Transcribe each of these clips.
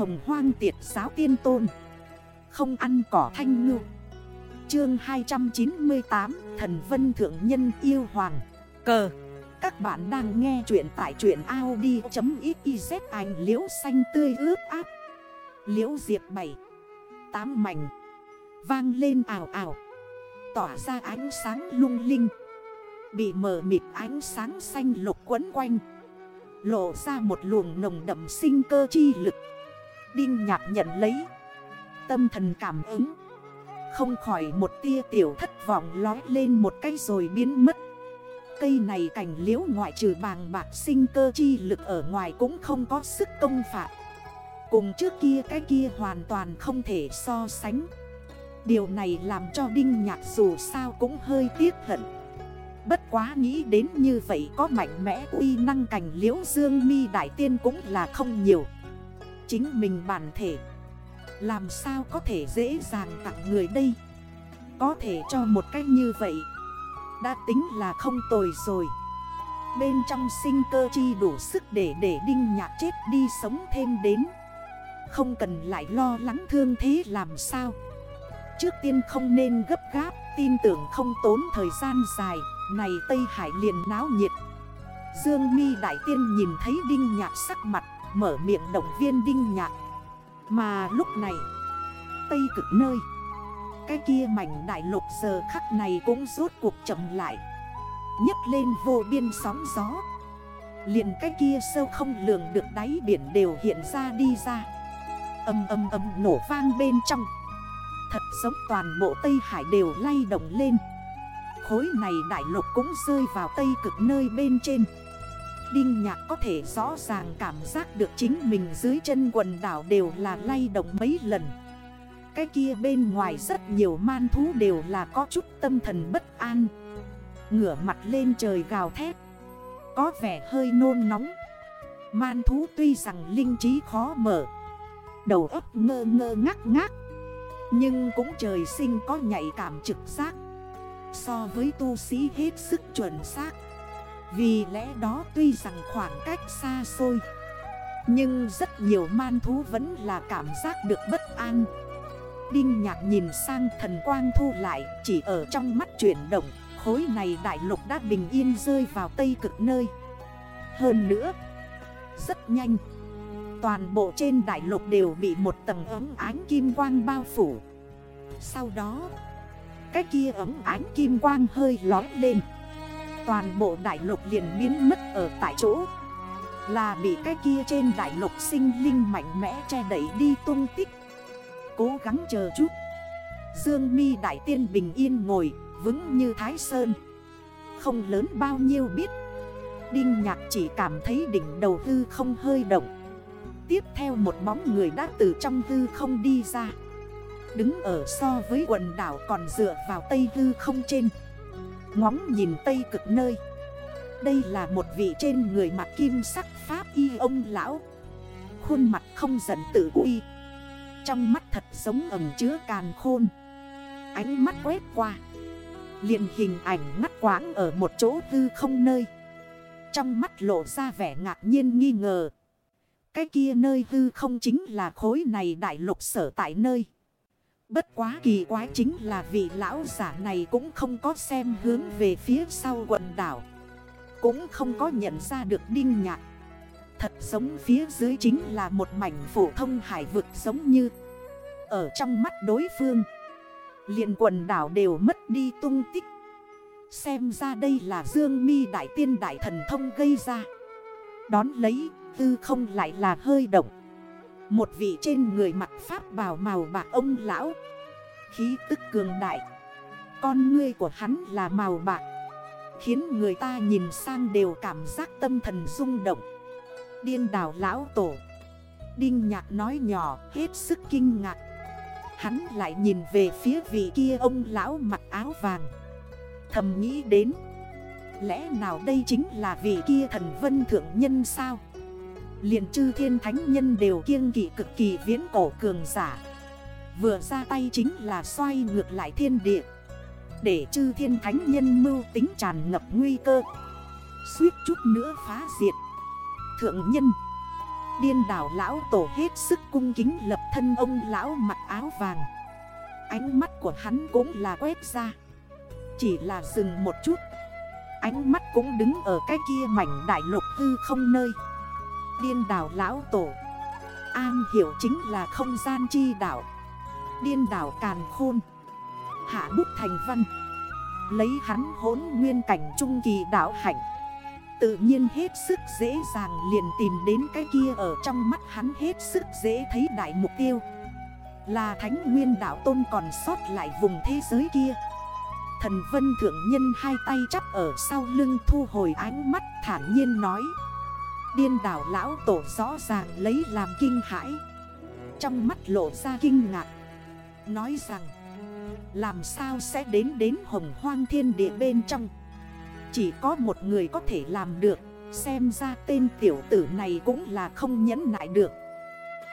hồng hoang tiệt giáo tiên tôn. Không ăn cỏ thanh ngư. Chương 298 Thần Vân Thượng Nhân Yêu Hoàng. Cờ. Các bạn đang nghe chuyện tại chuyện Audi.xyz ảnh liễu xanh tươi ướt áp Liễu diệp bảy. Tám mảnh. Vang lên ảo ảo Tỏa ra ánh sáng lung linh. Bị mờ mịt ánh sáng xanh lục quấn quanh. Lộ ra một luồng nồng đậm sinh cơ chi lực. Đinh nhạc nhận lấy. Tâm thần cảm ứng. Không khỏi một tia tiểu thất vọng lói lên một cái rồi biến mất. Cây này cảnh liễu ngoại trừ bàng bạc sinh cơ chi lực ở ngoài cũng không có sức công phạt. Cùng trước kia cái kia hoàn toàn không thể so sánh. Điều này làm cho Đinh Nhạc dù sao cũng hơi tiếc hận. Bất quá nghĩ đến như vậy có mạnh mẽ uy năng cảnh liễu dương mi đại tiên cũng là không nhiều. Chính mình bản thể. Làm sao có thể dễ dàng tặng người đây? Có thể cho một cách như vậy, Đã tính là không tồi rồi. Bên trong sinh cơ chi đủ sức để để đinh nhạc chết đi sống thêm đến. Không cần lại lo lắng thương thế làm sao. Trước tiên không nên gấp gáp, Tin tưởng không tốn thời gian dài. Này Tây Hải liền náo nhiệt. Dương mi Đại Tiên nhìn thấy Đinh Nhạc sắc mặt Mở miệng động viên Đinh Nhạc. Mà lúc này, Tây cực nơi, Cái kia mảnh đại lục giờ khắc này cũng rốt cuộc chậm lại. Nhấc lên vô biên sóng gió. Liền cái kia sâu không lường được đáy biển đều hiện ra đi ra. Âm âm âm nổ vang bên trong. Thật giống toàn bộ Tây Hải đều lay động lên. Khối này đại lục cũng rơi vào Tây cực nơi bên trên. Đinh nhạc có thể rõ ràng cảm giác được chính mình dưới chân quần đảo đều là lay động mấy lần. Cái kia bên ngoài rất nhiều man thú đều là có chút tâm thần bất an. Ngửa mặt lên trời gào thét. Có vẻ hơi nôn nóng. Man thú tuy rằng linh trí khó mở. Đầu ấp ngơ ngơ ngắc ngác. Nhưng cũng trời sinh có nhạy cảm trực giác. So với tu sĩ hết sức chuẩn xác. Vì lẽ đó tuy rằng khoảng cách xa xôi, Nhưng rất nhiều man thú vẫn là cảm giác được bất an. Đinh nhạc nhìn sang thần quang thu lại, Chỉ ở trong mắt chuyển động, Khối này đại lục đã bình yên rơi vào tây cực nơi. Hơn nữa, Rất nhanh, Toàn bộ trên đại lục đều bị một tầng ấm ánh kim quang bao phủ. Sau đó, Cái kia ấm ánh kim quang hơi lói lên. Toàn bộ đại lục liền biến mất ở tại chỗ. Là bị cái kia trên đại lục sinh linh mạnh mẽ che đẩy đi tung tích. Cố gắng chờ chút. Dương mi đại tiên bình yên ngồi, vững như thái sơn. Không lớn bao nhiêu biết. Đinh nhạc chỉ cảm thấy đỉnh đầu hư không hơi động. Tiếp theo một bóng người đã từ trong hư không đi ra. Đứng ở so với quần đảo còn dựa vào tây hư không trên. Ngóng nhìn tây cực nơi. Đây là một vị trên người mặt kim sắc pháp y ông lão. Khuôn mặt không giận tự uy. Trong mắt thật giống ẩm chứa càn khôn. Ánh mắt quét qua. Liền hình ảnh ngắt quãng ở một chỗ hư không nơi. Trong mắt lộ ra vẻ ngạc nhiên nghi ngờ. Cái kia nơi hư không chính là khối này đại lục sở tại nơi. Bất quá kỳ quái chính là vị lão giả này cũng không có xem hướng về phía sau quần đảo. Cũng không có nhận ra được đinh nhạc. Thật giống phía dưới chính là một mảnh phổ thông hải vực giống như. Ở trong mắt đối phương. liền quần đảo đều mất đi tung tích. Xem ra đây là Dương mi Đại Tiên Đại Thần Thông gây ra. Đón lấy, Tư không lại là hơi động một vị trên người mặt pháp bào màu bạc ông lão. Khí tức cường đại. Con ngươi của hắn là màu bạc. Khiến người ta nhìn sang đều cảm giác tâm thần rung động. Điên đảo lão tổ. Đinh nhạc nói nhỏ, hết sức kinh ngạc. Hắn lại nhìn về phía vị kia ông lão mặc áo vàng. Thầm nghĩ đến, Lẽ nào đây chính là vị kia thần vân thượng nhân sao? Liền chư thiên thánh nhân đều kiêng kỵ cực kỳ viễn cổ cường giả. Vừa ra tay chính là xoay ngược lại thiên địa. Để chư thiên thánh nhân mưu tính tràn ngập nguy cơ. Suýt chút nữa phá diệt. Thượng nhân. Điên đảo lão tổ hết sức cung kính lập thân ông lão mặc áo vàng. Ánh mắt của hắn cũng là quét ra. Chỉ là dừng một chút. Ánh mắt cũng đứng ở cái kia mảnh đại lục hư không nơi. Điên đảo lão tổ. An hiểu chính là không gian chi đảo. Điên đảo càn khôn. Hạ bút thành văn. Lấy hắn hốn nguyên cảnh trung kỳ đảo hạnh. Tự nhiên hết sức dễ dàng liền tìm đến cái kia ở trong mắt hắn hết sức dễ thấy đại mục tiêu. Là thánh nguyên đảo tôn còn sót lại vùng thế giới kia. Thần vân thượng nhân hai tay chắp ở sau lưng thu hồi ánh mắt thản nhiên nói. Điên đảo lão tổ rõ ràng lấy làm kinh hãi. Trong mắt lộ ra kinh ngạc. Nói rằng, Làm sao sẽ đến đến hồng hoang thiên địa bên trong? Chỉ có một người có thể làm được. Xem ra tên tiểu tử này cũng là không nhẫn nại được.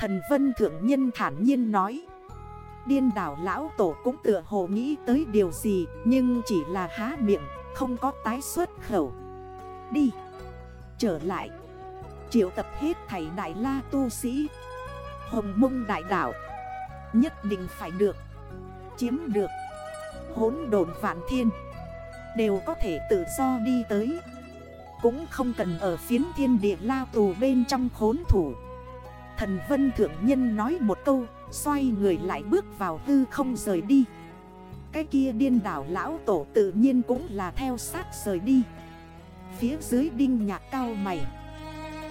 Thần vân thượng nhân thản nhiên nói. Điên đảo lão tổ cũng tựa hồ nghĩ tới điều gì, Nhưng chỉ là há miệng, Không có tái xuất khẩu. Đi, Trở lại. Triệu tập hết thảy đại la tu sĩ. Hồng mông đại đảo Nhất định phải được, Chiếm được. Hốn đồn vạn thiên, Đều có thể tự do đi tới. Cũng không cần ở phiến thiên địa lao tù bên trong khốn thủ. Thần Vân Thượng Nhân nói một câu, Xoay người lại bước vào hư không rời đi. Cái kia điên đảo lão tổ tự nhiên cũng là theo sát rời đi. Phía dưới đinh nhạc cao mày.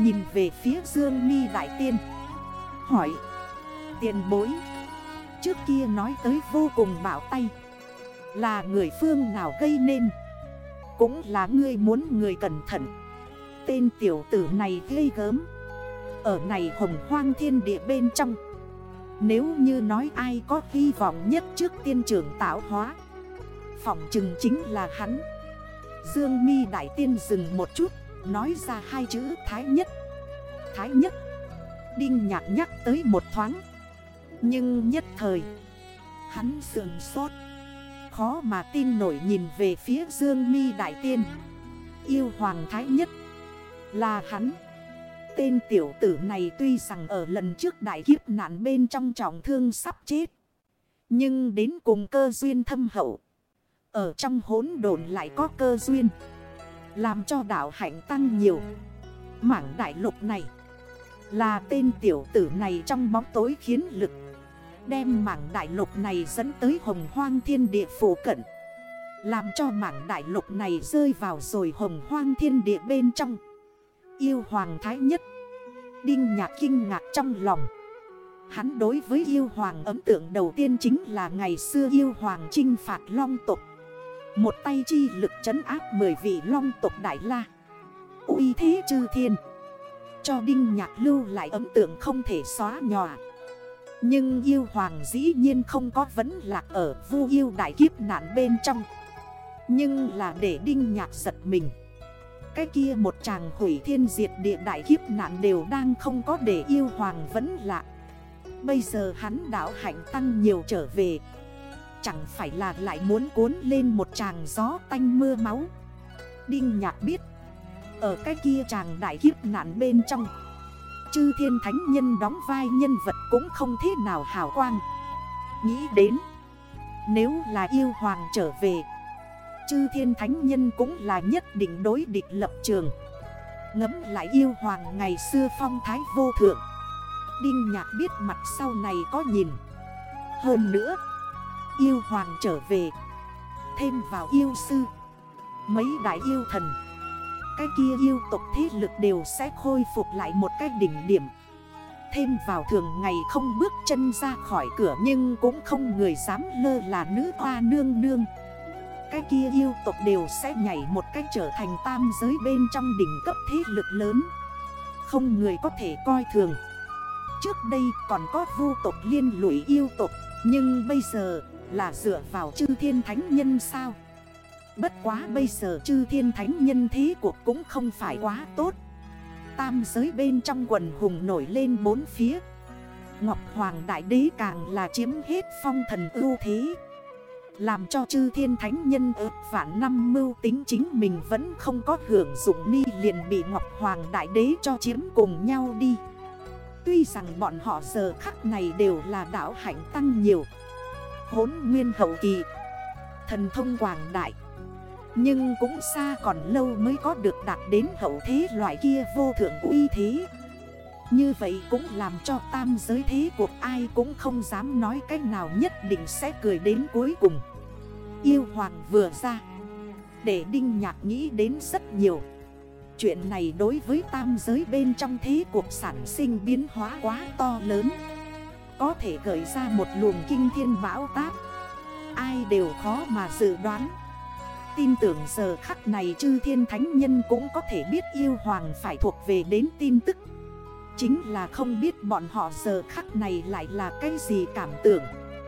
Nhìn về phía Dương mi Đại Tiên. Hỏi. Tiền bối. Trước kia nói tới vô cùng bảo tay. Là người phương nào gây nên? Cũng là ngươi muốn người cẩn thận. Tên tiểu tử này gây gớm. Ở này hồng hoang thiên địa bên trong. Nếu như nói ai có hy vọng nhất trước tiên trưởng tạo hóa. Phỏng chừng chính là hắn. Dương mi Đại Tiên dừng một chút. Nói ra hai chữ Thái Nhất. Thái Nhất. Đinh nhạc nhắc tới một thoáng. Nhưng nhất thời, Hắn sườn sốt. Khó mà tin nổi nhìn về phía Dương mi Đại Tiên. Yêu Hoàng Thái Nhất Là hắn. Tên tiểu tử này tuy rằng ở lần trước đại kiếp nạn bên trong trọng thương sắp chết. Nhưng đến cùng cơ duyên thâm hậu. Ở trong hốn đồn lại có cơ duyên làm cho đảo hạnh tăng nhiều. Mảng đại lục này Là tên tiểu tử này trong bóng tối khiến lực, Đem mảng đại lục này dẫn tới hồng hoang thiên địa phổ cận. Làm cho mảng đại lục này rơi vào rồi hồng hoang thiên địa bên trong. Yêu hoàng thái nhất, Đinh nhạc kinh ngạc trong lòng. Hắn đối với yêu hoàng ấn tượng đầu tiên chính là ngày xưa yêu hoàng chinh phạt long tục một tay chi lực trấn áp 10 vị long tộc Đại La. Uy thế chư thiên. Cho Đinh Nhạc lưu lại ấn tượng không thể xóa nhòa. Nhưng yêu hoàng dĩ nhiên không có vấn lạc ở vu yêu đại kiếp nạn bên trong. Nhưng là để Đinh Nhạc giật mình. Cái kia một chàng hủy thiên diệt địa đại kiếp nạn đều đang không có để yêu hoàng vẫn lạc. Bây giờ hắn đảo hạnh tăng nhiều trở về. Chẳng phải là lại muốn cuốn lên một chàng gió tanh mưa máu. Đinh nhạc biết, Ở cái kia chàng đại kiếp nạn bên trong, Chư thiên thánh nhân đóng vai nhân vật cũng không thế nào hào quang. Nghĩ đến, Nếu là yêu hoàng trở về, Chư thiên thánh nhân cũng là nhất định đối địch lập trường. Ngấm lại yêu hoàng ngày xưa phong thái vô thượng. Đinh nhạc biết mặt sau này có nhìn. Hơn nữa Yêu hoàng trở về. Thêm vào yêu sư. Mấy đại yêu thần. Cái kia yêu tộc thế lực đều sẽ khôi phục lại một cái đỉnh điểm. Thêm vào thường ngày không bước chân ra khỏi cửa Nhưng cũng không người dám lơ là nữ hoa nương nương. Cái kia yêu tộc đều sẽ nhảy một cách trở thành tam giới bên trong đỉnh cấp thế lực lớn. Không người có thể coi thường. Trước đây còn có vu tộc liên lụy yêu tộc, Nhưng bây giờ là dựa vào chư thiên thánh nhân sao? Bất quá bây giờ chư thiên thánh nhân thế cuộc cũng không phải quá tốt. Tam giới bên trong quần hùng nổi lên bốn phía. Ngọc Hoàng Đại Đế càng là chiếm hết phong thần ưu thế. Làm cho chư thiên thánh nhân ước vạn năm mưu tính chính mình vẫn không có hưởng dụng ni liền bị Ngọc Hoàng Đại Đế cho chiếm cùng nhau đi. Tuy rằng bọn họ giờ khắc này đều là đảo hạnh tăng nhiều Hốn nguyên hậu kỳ. Thần thông quảng đại. Nhưng cũng xa còn lâu mới có được đạt đến hậu thế loại kia vô thượng uy thế. Như vậy cũng làm cho tam giới thế cuộc ai cũng không dám nói cách nào nhất định sẽ cười đến cuối cùng. Yêu hoàng vừa ra. Để Đinh Nhạc nghĩ đến rất nhiều. Chuyện này đối với tam giới bên trong thế cuộc sản sinh biến hóa quá to lớn. Có thể gợi ra một luồng kinh thiên bão táp. Ai đều khó mà dự đoán. Tin tưởng giờ khắc này chư thiên thánh nhân cũng có thể biết yêu hoàng phải thuộc về đến tin tức. Chính là không biết bọn họ giờ khắc này lại là cái gì cảm tưởng.